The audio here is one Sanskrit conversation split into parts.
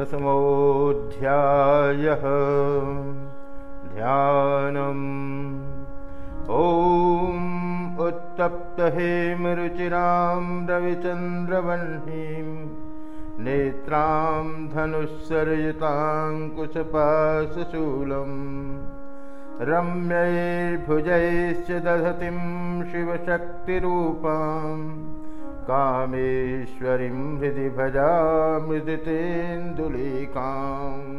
दशमोऽध्यायः ध्यानम्। ॐ उत्तप्तहेमरुचिरां रविचन्द्रवह्निं नेत्रां धनुःसर्जिताङ्कुशपाशूलम् रम्यैर्भुजैश्च दधतिं शिवशक्तिरूपाम् कामेश्वरीं हृदि भजामृदितेन्दुलीकाम्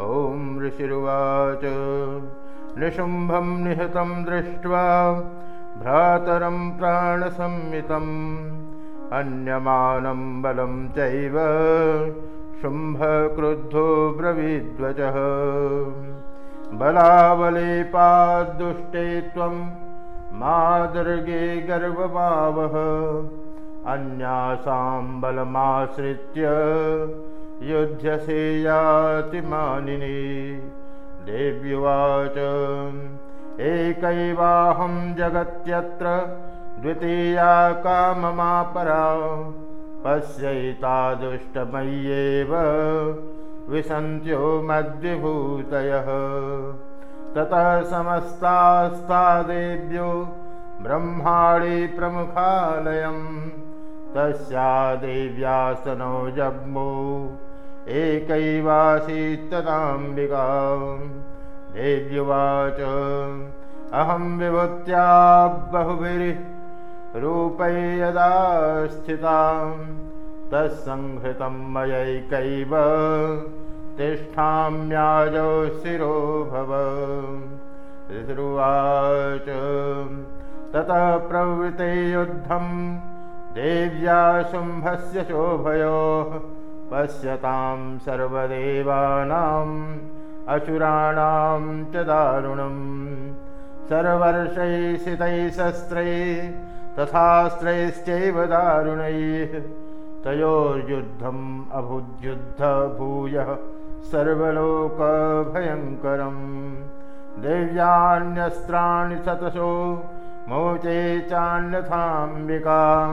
ॐ ऋषिरुवाच। निशुम्भं निहतं दृष्ट्वा भ्रातरं प्राणसंमितम्। अन्यमानं बलं चैव शुम्भक्रुद्धो ब्रवीद्वचः। बलावलेपाद्दुष्टे त्वं मादर्गे गर्वभावः अन्यासां बलमाश्रित्य युध्यसे याति मानिनी। देव्युवाच एकैवाहं जगत्यत्र द्वितीया काममापरा पश्यैतादुष्टमय्येव विसन्त्यो मद्विभूतयः ततः समस्तास्ता देव्यो ब्रह्माणि प्रमुखालयम् तस्या देव्यासनो जग्मो। एकैवासीत्तदाम्बिका। देव्युवाच अहं विभूत्या बहुभिरूपै यदा स्थितां तत्संहृतं मयैकैव तिष्ठाम्याजौ शिरो भव। ऋतुवाच ततः प्रवृते युद्धम् देव्या शुम्भस्य शोभयोः पश्यतां सर्वदेवानाम् असुराणां च दारुणम् सर्वर्षैः शस्त्रैः तथास्त्रैश्चैव दारुणैः। तयोर्युद्धम् अभुद्युद्धभूयः सर्वलोकभयङ्करम्। देव्यान्यस्त्राणि सतशो मोचे चान्यथाम्बिका।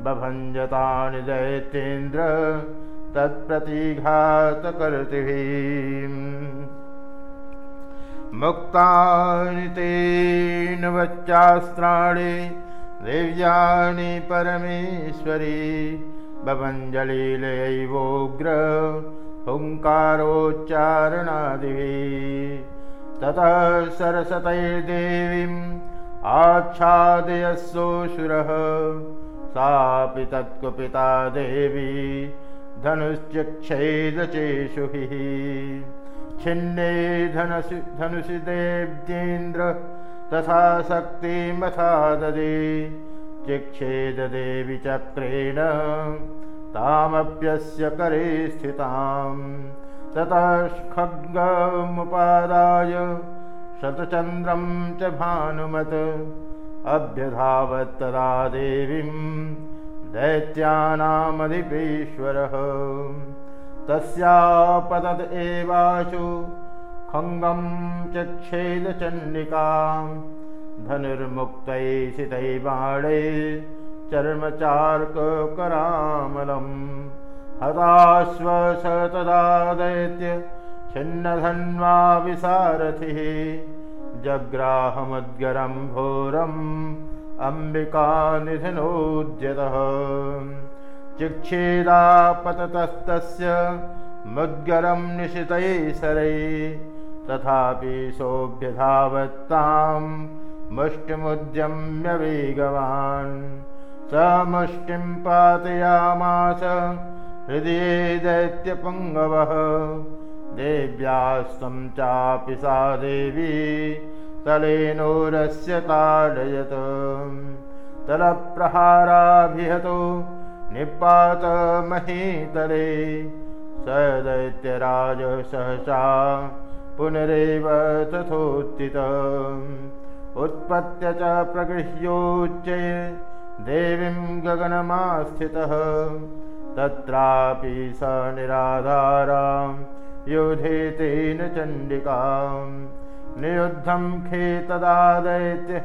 बभञ्जतानि दैत्येन्द्र तत्प्रतिघातकर्तिभिः। मुक्तानि तेन वच्चास्त्राणि देव्यानि परमेश्वरी। बभञ्जलिलयैवोग्र हुङ्कारोच्चारणादिभिः ततः सरसतैर्देवीम् आच्छादयस्सोऽसुरः सापि तत्कुपिता देवी धनुश्चक्षेदचेषुभिः छिन्ने धनुषि धनुषि देव्येन्द्र तथा शक्तिमथा ददे चिक्षेददेवि चक्रेण तामप्यस्य करे स्थिताम्। ततः खड्गमुपादाय शतचन्द्रं च भानुमत्। अभ्यधावत्तदा देवीं दैत्यानामधिपेश्वरः। तस्यापतद् एवाशु खङ्गं चक्षेदचण्डिकां धनुर्मुक्तैः बाणे चर्मचार्ककरामलम् हताश्वस तदा दैत्य छिन्नधन्वा विसारथिः। जग्राहमुद्गरं घोरम् अम्बिकानिधिनोद्यतः। चिक्षेदापततस्तस्य मुद्गरं निशितैः तथापि सोऽभ्यधावत्तां मुष्टिमुद्यम्य वेगवान् स मुष्टिं पातयामास हृदये दैत्यपुङ्गवः। देव्यास्तं चापि सा देवी तलेनोरस्य ताडयत्। तलप्रहाराभिहतो निपातमहीतले। स दैत्यराज सहसा पुनरेव तथोत्थित उत्पत्य च प्रगृह्योच्चये देवीं गगनमास्थितः। तत्रापि स निराधारां योधेतेन चण्डिकां। नियुद्धं खेतदा दैत्य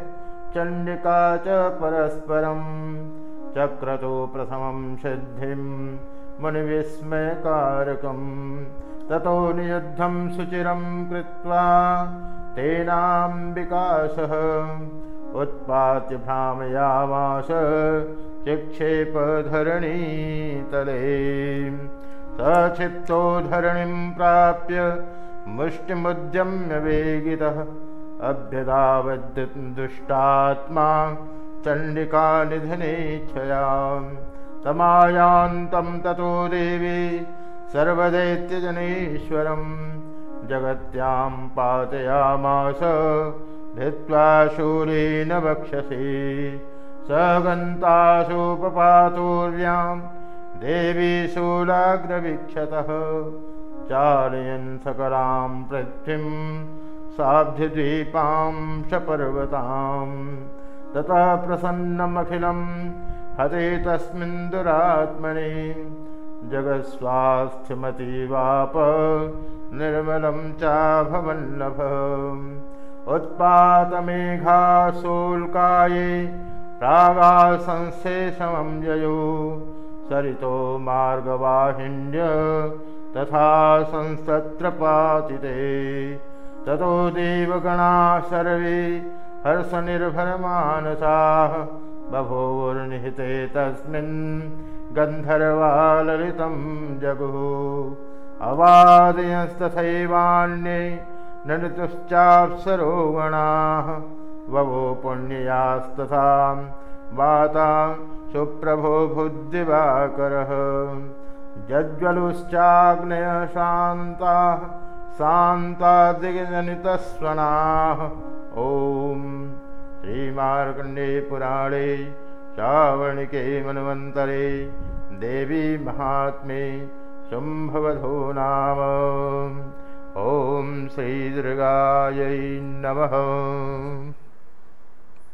चण्डिका च परस्परं। चक्रतो प्रथमं सिद्धिं मुनिविस्मयकारकम् ततो नियुद्धं सुचिरं कृत्वा तेनाम्बिकासः उत्पात्य भ्रामयामास चिक्षेपधरणीतले सक्षिप्तो धरणिं प्राप्य मुष्टिमुद्यम्य वेगितः अभ्यदावद्दुष्टात्मा चण्डिकानिधनेच्छयां तमायान्तं ततो देवी सर्वदैत्यजनेश्वरं जगत्यां पातयामास भित्त्वा शूलेन वक्षसि। स गन्तासुपपातुर्यां देवी शूलाग्रवीक्षतः। चालयन् सकलां पृथ्वीं साब्धिद्वीपां सपर्वतां ततः प्रसन्नमखिलं हते तस्मिन् दुरात्मनि। जगत्स्वास्थ्यमतीवाप निर्मलं चाभवल्लभ उत्पातमेघाशोल्काये प्रागासंशेषमं ययो। सरितो मार्गवाहिन्य तथा संसत्रपातिते। ततो देवगणाः सर्वे हर्षनिर्भरमानसाः बभोर्निहिते तस्मिन् गन्धर्वाललितं जगुः। अवादयस्तथैवान्ये नृतुश्चाप्सरोगणाः ववो पुण्ययास्तथा वाता सुप्रभो भुद्दिवाकरः जज्ज्वलुश्चाग्नयशान्ताः शान्तादिगजनितस्वनाः। ॐ श्रीमार्कण्डे पुराणे श्रावणिके मन्वन्तरे देवी महात्मे शुम्भवधो नाम ॐ श्रीदुर्गायै नमः